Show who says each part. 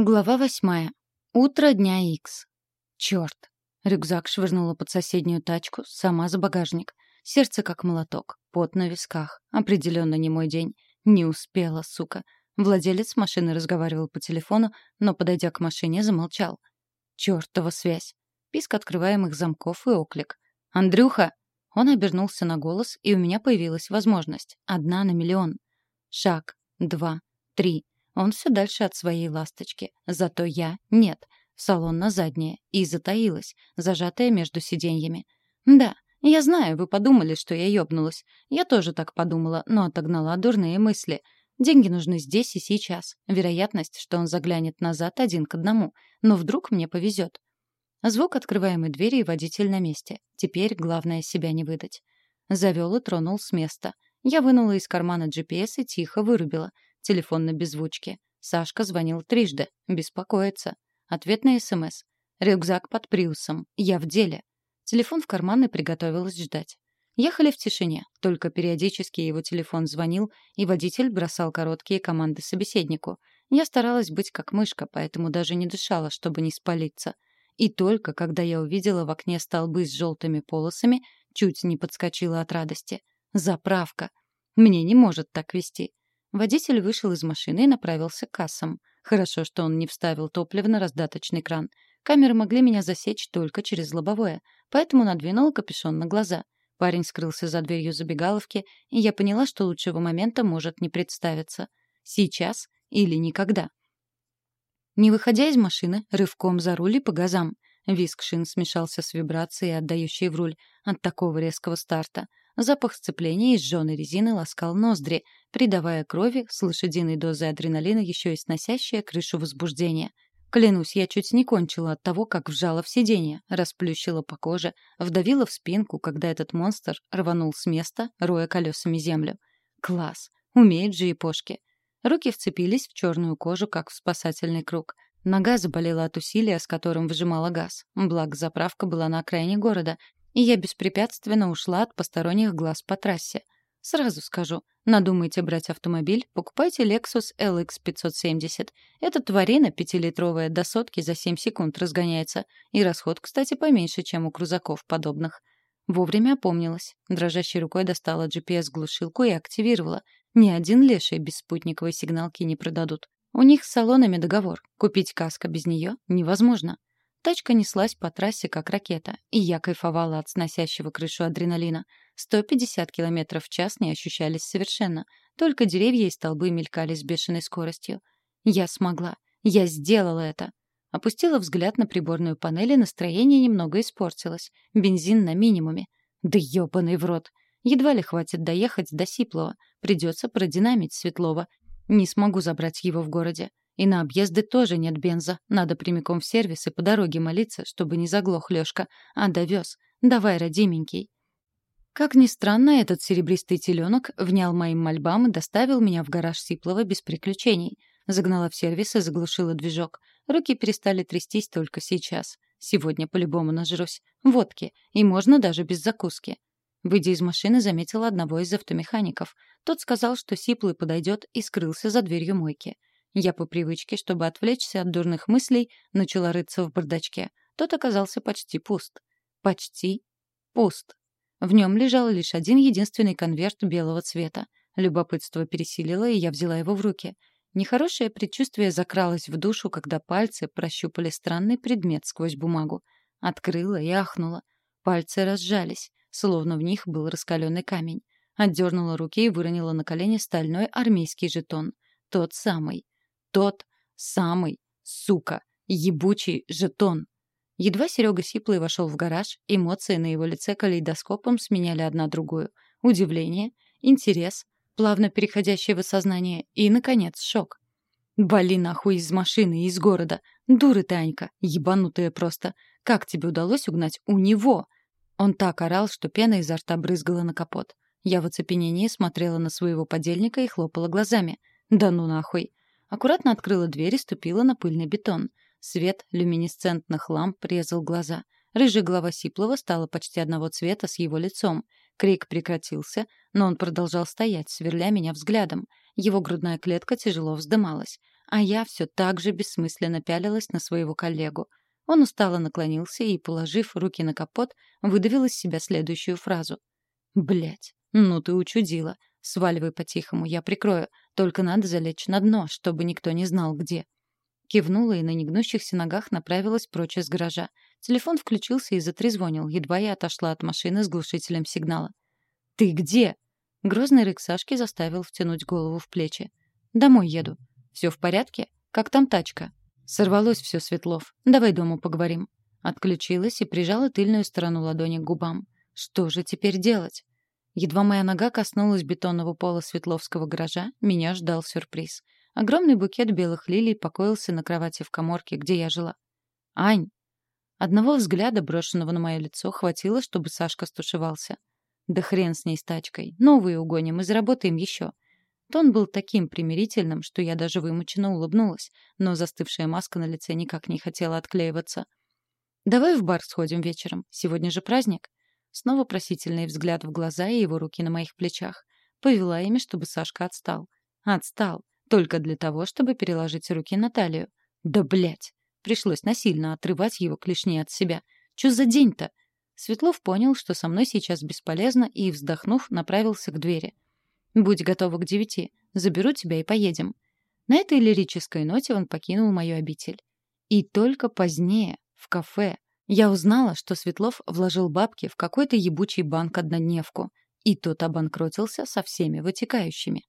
Speaker 1: Глава восьмая. Утро дня Икс. Чёрт. Рюкзак швырнула под соседнюю тачку, сама за багажник. Сердце как молоток, пот на висках. Определенно не мой день. Не успела, сука. Владелец машины разговаривал по телефону, но, подойдя к машине, замолчал. Чёртова связь. Писк открываемых замков и оклик. «Андрюха!» Он обернулся на голос, и у меня появилась возможность. Одна на миллион. Шаг. Два. Три. Он все дальше от своей ласточки. Зато я — нет. Салон на заднее. И затаилась, зажатая между сиденьями. Да, я знаю, вы подумали, что я ёбнулась. Я тоже так подумала, но отогнала дурные мысли. Деньги нужны здесь и сейчас. Вероятность, что он заглянет назад один к одному. Но вдруг мне повезет. Звук открываемой двери и водитель на месте. Теперь главное себя не выдать. Завел и тронул с места. Я вынула из кармана GPS и тихо вырубила — Телефон на беззвучке. Сашка звонил трижды. Беспокоится. Ответ на СМС. Рюкзак под приусом. Я в деле. Телефон в карман и приготовилась ждать. Ехали в тишине, только периодически его телефон звонил, и водитель бросал короткие команды собеседнику. Я старалась быть как мышка, поэтому даже не дышала, чтобы не спалиться. И только когда я увидела в окне столбы с желтыми полосами, чуть не подскочила от радости. Заправка. Мне не может так вести. Водитель вышел из машины и направился к кассам. Хорошо, что он не вставил топливо на раздаточный кран. Камеры могли меня засечь только через лобовое, поэтому надвинул капюшон на глаза. Парень скрылся за дверью забегаловки, и я поняла, что лучшего момента может не представиться. Сейчас или никогда. Не выходя из машины, рывком за руль и по газам. Виск шин смешался с вибрацией, отдающей в руль от такого резкого старта. Запах сцепления и сжёной резины ласкал ноздри, придавая крови с лошадиной дозой адреналина еще и сносящая крышу возбуждения. Клянусь, я чуть не кончила от того, как вжала в сиденье, расплющила по коже, вдавила в спинку, когда этот монстр рванул с места, роя колесами землю. Класс! Умеют же и пошки. Руки вцепились в черную кожу, как в спасательный круг. Нога заболела от усилия, с которым выжимала газ. Благо, заправка была на окраине города, и я беспрепятственно ушла от посторонних глаз по трассе. Сразу скажу, надумаете брать автомобиль, покупайте Lexus LX 570. Эта тварина пятилитровая до сотки за 7 секунд разгоняется, и расход, кстати, поменьше, чем у крузаков подобных. Вовремя опомнилась. Дрожащей рукой достала GPS-глушилку и активировала. Ни один леший без спутниковой сигналки не продадут. У них с салонами договор. Купить каска без нее невозможно. Тачка неслась по трассе, как ракета, и я кайфовала от сносящего крышу адреналина. 150 км в час не ощущались совершенно. Только деревья и столбы мелькали с бешеной скоростью. Я смогла. Я сделала это. Опустила взгляд на приборную панель, и настроение немного испортилось. Бензин на минимуме. Да ёбаный в рот. Едва ли хватит доехать до Сиплова. Придется продинамить Светлова. Не смогу забрать его в городе. И на объезды тоже нет бенза. Надо прямиком в сервис и по дороге молиться, чтобы не заглох Лёшка. А довез. Давай, родименький. Как ни странно, этот серебристый теленок внял моим мольбам и доставил меня в гараж Сиплова без приключений. Загнала в сервис и заглушила движок. Руки перестали трястись только сейчас. Сегодня по-любому нажрусь. Водки. И можно даже без закуски. Выйдя из машины, заметила одного из автомехаников. Тот сказал, что Сиплый подойдет и скрылся за дверью мойки. Я по привычке, чтобы отвлечься от дурных мыслей, начала рыться в бардачке. Тот оказался почти пуст. Почти пуст. В нем лежал лишь один единственный конверт белого цвета. Любопытство пересилило, и я взяла его в руки. Нехорошее предчувствие закралось в душу, когда пальцы прощупали странный предмет сквозь бумагу. Открыла и ахнула. Пальцы разжались, словно в них был раскаленный камень. Отдернула руки и выронила на колени стальной армейский жетон. Тот самый. Тот самый, сука, ебучий жетон. Едва Серега Сиплый вошел в гараж, эмоции на его лице калейдоскопом сменяли одна другую. Удивление, интерес, плавно переходящее в осознание и, наконец, шок. «Вали нахуй из машины, из города! Дура ты, Анька! Ебанутая просто! Как тебе удалось угнать у него?» Он так орал, что пена изо рта брызгала на капот. Я в оцепенении смотрела на своего подельника и хлопала глазами. «Да ну нахуй! Аккуратно открыла дверь и ступила на пыльный бетон. Свет люминесцентных ламп резал глаза. Рыжая голова Сиплова стала почти одного цвета с его лицом. Крик прекратился, но он продолжал стоять, сверля меня взглядом. Его грудная клетка тяжело вздымалась. а я все так же бессмысленно пялилась на своего коллегу. Он устало наклонился и, положив руки на капот, выдавил из себя следующую фразу. Блять, ну ты учудила. Сваливай по-тихому, я прикрою. Только надо залечь на дно, чтобы никто не знал, где. Кивнула и на негнущихся ногах направилась прочь из гаража. Телефон включился и затрезвонил, едва я отошла от машины с глушителем сигнала. «Ты где?» Грозный рык Сашки заставил втянуть голову в плечи. «Домой еду. Все в порядке? Как там тачка?» Сорвалось все, Светлов. Давай дома поговорим. Отключилась и прижала тыльную сторону ладони к губам. Что же теперь делать? Едва моя нога коснулась бетонного пола Светловского гаража, меня ждал сюрприз. Огромный букет белых лилий покоился на кровати в каморке, где я жила. «Ань!» Одного взгляда, брошенного на мое лицо, хватило, чтобы Сашка стушевался. «Да хрен с ней с тачкой. Новые угоним и заработаем еще». Тон был таким примирительным, что я даже вымученно улыбнулась, но застывшая маска на лице никак не хотела отклеиваться. «Давай в бар сходим вечером. Сегодня же праздник». Снова просительный взгляд в глаза и его руки на моих плечах. Повела ими, чтобы Сашка отстал. Отстал. Только для того, чтобы переложить руки на талию. Да блять! Пришлось насильно отрывать его клешни от себя. Чё за день-то? Светлов понял, что со мной сейчас бесполезно, и, вздохнув, направился к двери. «Будь готова к девяти. Заберу тебя и поедем». На этой лирической ноте он покинул мою обитель. И только позднее, в кафе, я узнала, что Светлов вложил бабки в какой-то ебучий банк-однодневку, и тот обанкротился со всеми вытекающими.